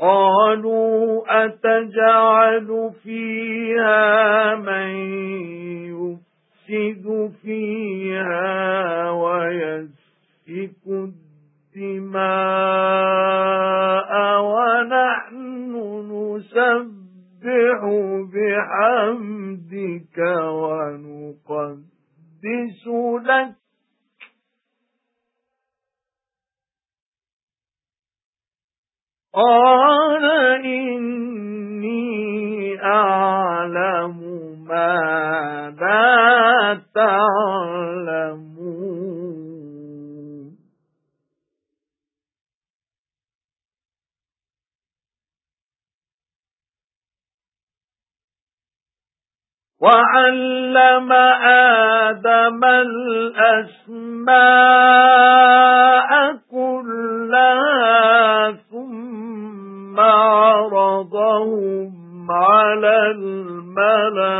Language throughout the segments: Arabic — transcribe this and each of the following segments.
قَالُوا أَتَجْعَلُ فِيهَا مَن يُفْسِدُ فِيهَا وَيَسْفِكُ الدِّمَاءَ وَنَحْنُ نُسَبِّحُ بِحَمْدِكَ وَنُقَدِّسُ لَكَ قَالَ إِنِّي أَعْلَمُ مَا لَا تَعْلَمُونَ. وَعَلَّمَ آدَمَ الْأَسْمَاءَ. الْمَلَائِكَةِ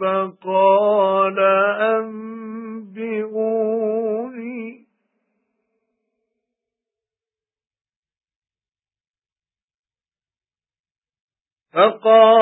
فَقَالَ أَنبِئُونِي. فَقَالَ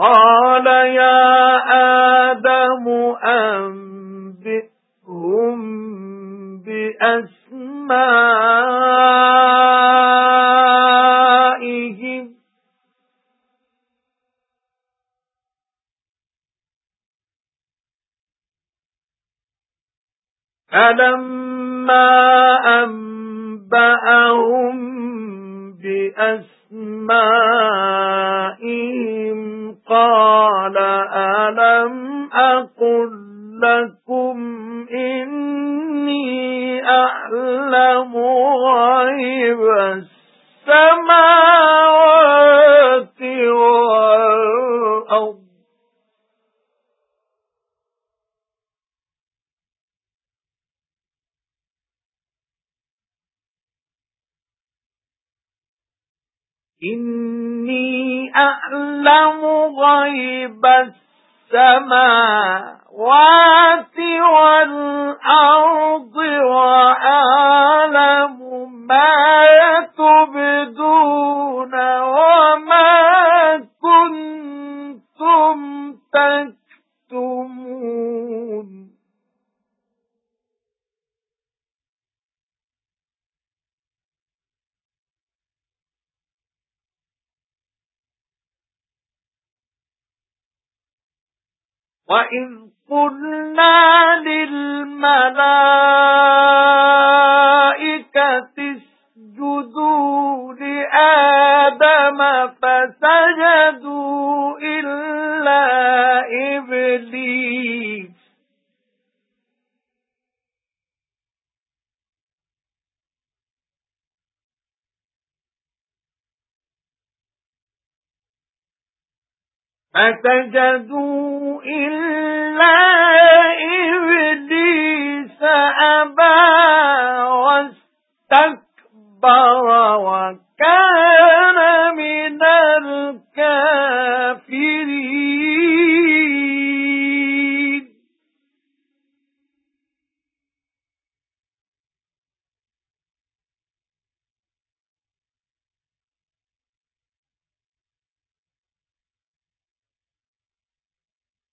قَالَ يَا آدَمُ أَنبِئْهُم بِأَسْمَائِهِمْ. فَلَمَّا أَنبَأَهُم بِأَسْمَائِهِمْ قَالَ أَلَمْ أَقُل لَّكُمْ إِنِّي أَعْلَمُ غَيْبَ السَّمَاوَاتِ إِنِّي أَعْلَمُ غَيْبَ السَّمَاوَاتِ وَالْأَرْضِ وَأَعْلَمُ مَا وَإِذْ قُلْنَا لِلْمَلَائِكَةِ فَسَجَدُوا إِلَّا إِبْلِيسَ فأبى واستكبر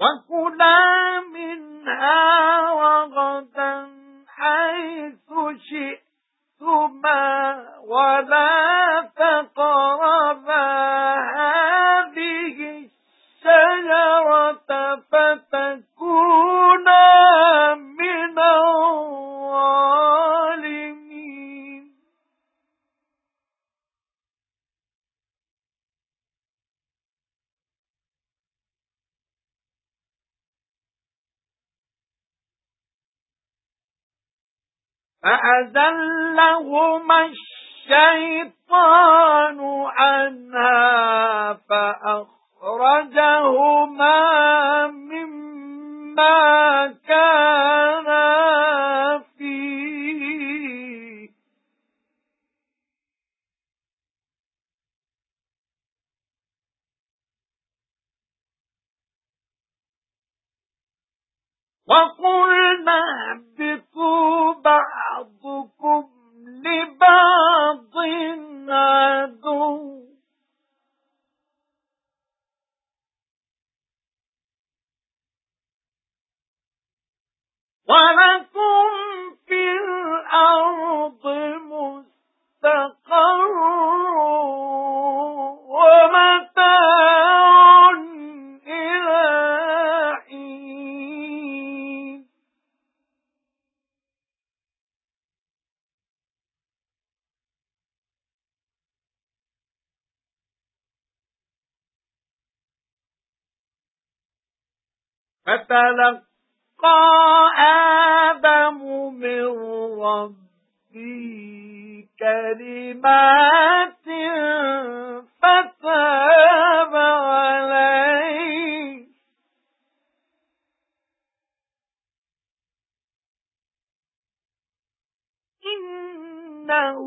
وَكُلَا مِنْهَا رَغَدًا حَيْثُ شِئْتُمَا وَلَا تَقْرَبَا فأزلهما الشيطان عنها فأخرجهما مما كانا فيه. وقلنا اهبطوا بَعْضُكُمْ لِبَعْضٍ عَدُوٌّ. وَلَكُمْ فتلقى آدم من ربه كلمات فتاب عليه. إنه